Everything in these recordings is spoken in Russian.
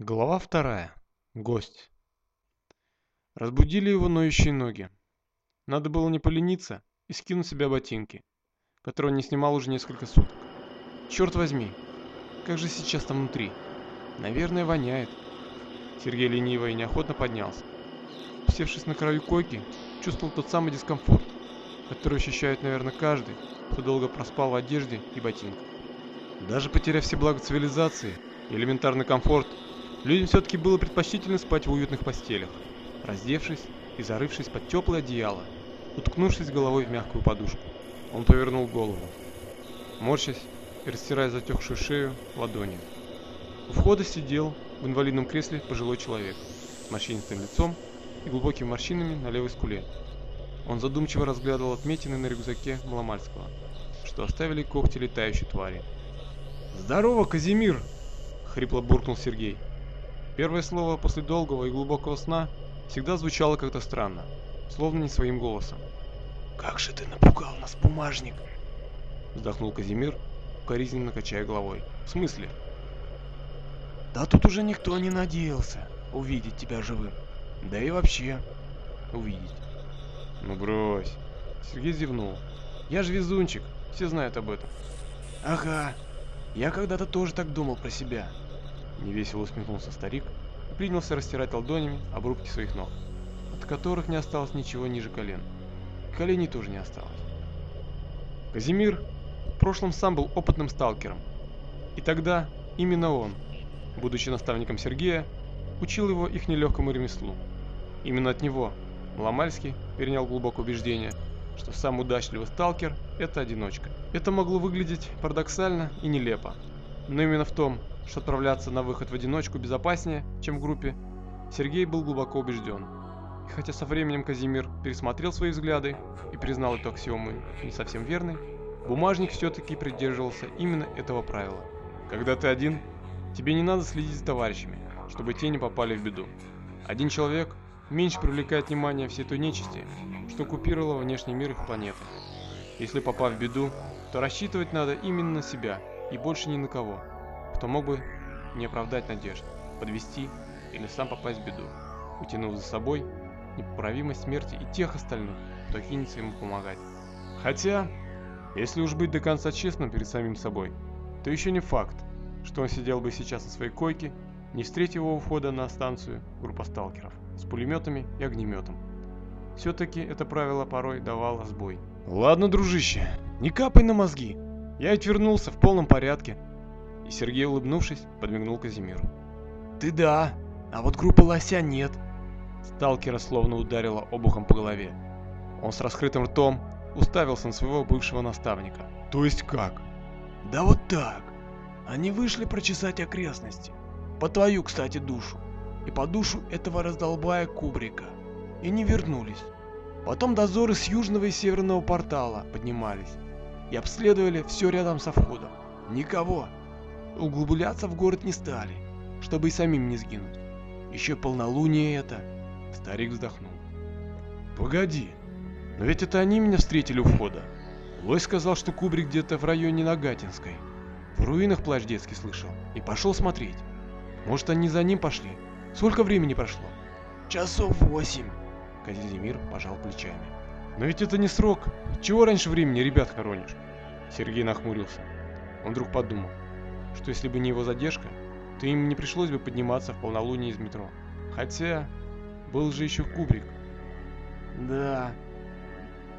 Глава вторая. Гость. Разбудили его ноющие ноги. Надо было не полениться и скинуть себя ботинки, которые он не снимал уже несколько суток. Черт возьми, как же сейчас там внутри? Наверное, воняет. Сергей лениво и неохотно поднялся. Севшись на краю койки, чувствовал тот самый дискомфорт, который ощущает, наверное, каждый, кто долго проспал в одежде и ботинках. Даже потеряв все блага цивилизации и элементарный комфорт, Людям все-таки было предпочтительно спать в уютных постелях, раздевшись и зарывшись под теплое одеяло, уткнувшись головой в мягкую подушку. Он повернул голову, морщась и растирая затекшую шею ладонью. У входа сидел в инвалидном кресле пожилой человек с морщинистым лицом и глубокими морщинами на левой скуле. Он задумчиво разглядывал отметины на рюкзаке Маломальского, что оставили когти летающей твари. «Здорово, Казимир!» — хрипло буркнул Сергей. Первое слово после долгого и глубокого сна всегда звучало как-то странно, словно не своим голосом. «Как же ты напугал нас, бумажник!» Вздохнул Казимир, укоризненно качая головой. «В смысле?» «Да тут уже никто не надеялся увидеть тебя живым. Да и вообще увидеть». «Ну брось!» Сергей зевнул. «Я же везунчик, все знают об этом». «Ага, я когда-то тоже так думал про себя. Невесело усмехнулся старик и принялся растирать ладонями обрубки своих ног, от которых не осталось ничего ниже колен. И коленей тоже не осталось. Казимир в прошлом сам был опытным сталкером. И тогда именно он, будучи наставником Сергея, учил его их нелегкому ремеслу. Именно от него Ломальский перенял глубокое убеждение, что сам удачливый сталкер – это одиночка. Это могло выглядеть парадоксально и нелепо, но именно в том, что отправляться на выход в одиночку безопаснее, чем в группе, Сергей был глубоко убежден. И хотя со временем Казимир пересмотрел свои взгляды и признал эту аксиому не совсем верной, бумажник все-таки придерживался именно этого правила. Когда ты один, тебе не надо следить за товарищами, чтобы те не попали в беду. Один человек меньше привлекает внимание всей той нечисти, что оккупировала внешний мир их планеты. Если попав в беду, то рассчитывать надо именно на себя и больше ни на кого кто мог бы не оправдать надежд, подвести или сам попасть в беду, утянув за собой непоправимость смерти и тех остальных, кто кинется ему помогать. Хотя, если уж быть до конца честным перед самим собой, то еще не факт, что он сидел бы сейчас на своей койке, не встретив его у входа на станцию группа сталкеров с пулеметами и огнеметом. Все-таки это правило порой давало сбой. Ладно, дружище, не капай на мозги. Я ведь вернулся в полном порядке, и Сергей, улыбнувшись, подмигнул Казимиру. «Ты да, а вот группы лося нет». Сталкера словно ударило обухом по голове. Он с раскрытым ртом уставился на своего бывшего наставника. «То есть как?» «Да вот так. Они вышли прочесать окрестности. По твою, кстати, душу. И по душу этого раздолбая Кубрика. И не вернулись. Потом дозоры с южного и северного портала поднимались и обследовали все рядом со входом. Никого. Углубляться в город не стали, чтобы и самим не сгинуть. Еще полнолуние это. Старик вздохнул. Погоди, но ведь это они меня встретили у входа. Лось сказал, что Кубрик где-то в районе Нагатинской. В руинах плач детский слышал и пошел смотреть. Может, они за ним пошли? Сколько времени прошло? Часов восемь. Казимир пожал плечами. Но ведь это не срок. Чего раньше времени ребят хоронишь? Сергей нахмурился. Он вдруг подумал что если бы не его задержка, то им не пришлось бы подниматься в полнолуние из метро. Хотя, был же еще Кубрик. Да,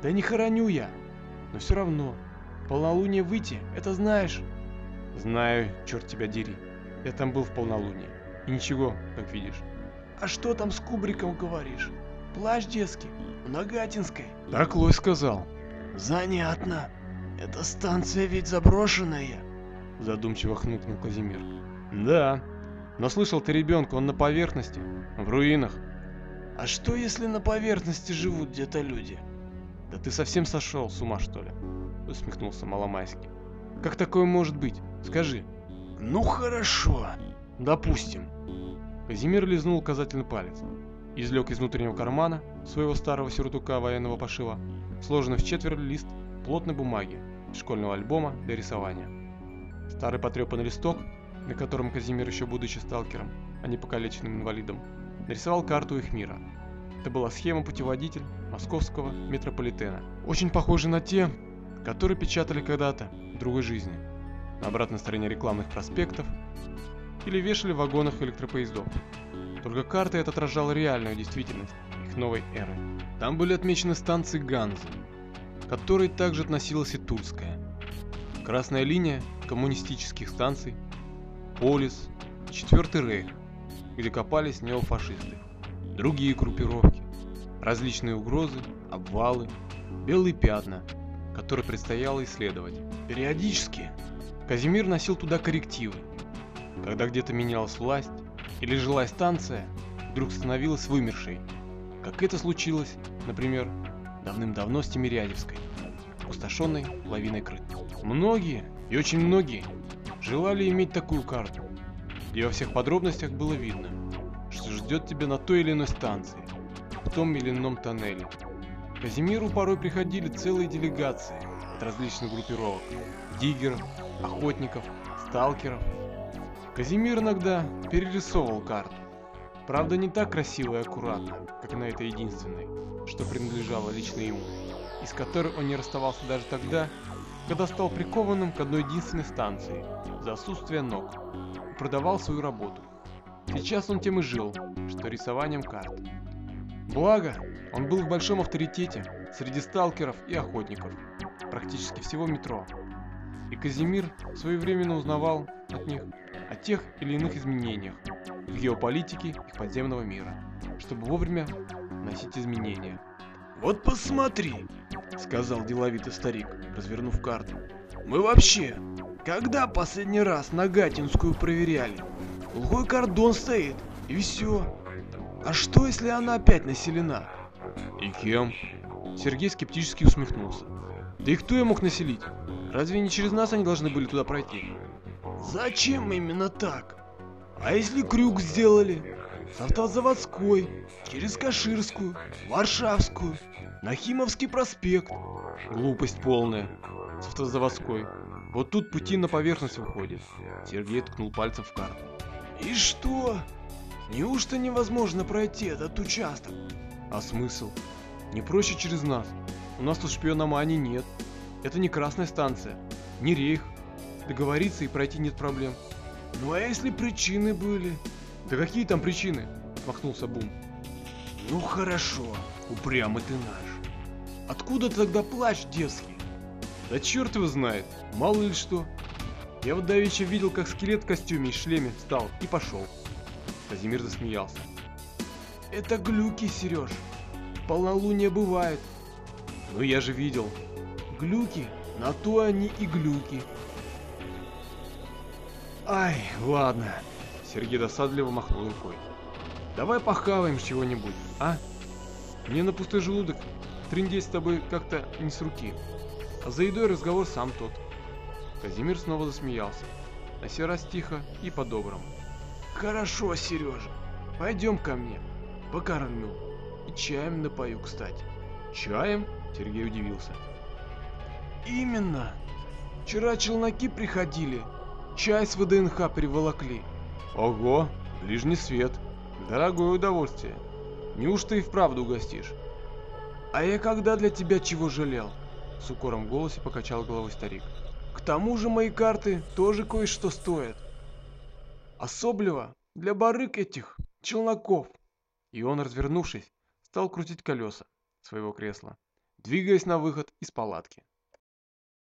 да не хороню я, но все равно, полнолуние выйти, это знаешь. Знаю, черт тебя дери, я там был в полнолуние, и ничего, как видишь. А что там с Кубриком говоришь? Плащ детский, в Нагатинской. Так Лось сказал. Занятно. Эта станция ведь заброшенная задумчиво хныкнул Казимир. Да, но слышал ты ребенка, он на поверхности, в руинах. А что если на поверхности живут где-то люди? Да ты совсем сошел с ума что ли? Усмехнулся Маломайский. Как такое может быть? Скажи. Ну хорошо, допустим. Казимир лизнул указательный палец. Извлек из внутреннего кармана своего старого сюртука военного пошива, сложенный в четверть лист плотной бумаги школьного альбома для рисования. Старый потрепанный листок на котором Казимир, еще будучи сталкером, а не покалеченным инвалидом, нарисовал карту их мира. Это была схема-путеводитель московского метрополитена, очень похожая на те, которые печатали когда-то в другой жизни, на обратной стороне рекламных проспектов или вешали в вагонах электропоездов. Только карта эта отражала реальную действительность их новой эры. Там были отмечены станции Ганзы, к которой также относилась и Тульская. Красная линия коммунистических станций, Полис Четвертый Рейх, где копались неофашисты. Другие группировки, различные угрозы, обвалы, белые пятна, которые предстояло исследовать. Периодически Казимир носил туда коррективы. Когда где-то менялась власть или жилая станция вдруг становилась вымершей, как это случилось, например, давным-давно с Тимирязевской, опустошенной лавиной крыт. Многие, и очень многие, желали иметь такую карту, где во всех подробностях было видно, что ждет тебя на той или иной станции, в том или ином тоннеле. Казимиру порой приходили целые делегации от различных группировок, диггеров, охотников, сталкеров. Казимир иногда перерисовывал карту, правда не так красиво и аккуратно, как на этой единственной, что принадлежало лично ему, и с которой он не расставался даже тогда, когда стал прикованным к одной единственной станции за отсутствие ног продавал свою работу. Сейчас он тем и жил, что рисованием карт. Благо, он был в большом авторитете среди сталкеров и охотников, практически всего метро. И Казимир своевременно узнавал от них о тех или иных изменениях в геополитике их подземного мира, чтобы вовремя вносить изменения. Вот посмотри, сказал деловитый старик, развернув карту. Мы вообще, когда последний раз Нагатинскую проверяли? Глухой кордон стоит, и все. А что, если она опять населена? И кем? Сергей скептически усмехнулся. Да и кто ее мог населить? Разве не через нас они должны были туда пройти? Зачем именно так? А если крюк сделали? С автозаводской, через Каширскую, Варшавскую, Нахимовский проспект. Глупость полная. С автозаводской. Вот тут пути на поверхность выходят. Сергей ткнул пальцем в карту. И что? Неужто невозможно пройти этот участок? А смысл? Не проще через нас. У нас тут шпиономании нет. Это не красная станция, не рейх. Договориться и пройти нет проблем. Ну а если причины были? Да какие там причины? Махнулся Бум. Ну хорошо, упрямый ты наш. Откуда тогда плач детский? Да черт его знает, мало ли что. Я вот давеча видел, как скелет в костюме и шлеме встал и пошел. Казимир засмеялся. Это глюки, Сереж. Полнолуние бывает. Ну я же видел. Глюки, на то они и глюки. Ай, ладно. Сергей досадливо махнул рукой. Давай похаваем чего-нибудь, а? Мне на пустой желудок трындеть с тобой как-то не с руки. А за едой разговор сам тот. Казимир снова засмеялся. На сей раз тихо и по-доброму. Хорошо, Сережа. Пойдем ко мне. Покормлю. И чаем напою, кстати. Чаем? Сергей удивился. Именно. Вчера челноки приходили. Чай с ВДНХ приволокли. Ого, ближний свет. Дорогое удовольствие. Неужто и вправду угостишь? А я когда для тебя чего жалел? С укором в голосе покачал головой старик. К тому же мои карты тоже кое-что стоят. Особливо для барык этих челноков. И он, развернувшись, стал крутить колеса своего кресла, двигаясь на выход из палатки.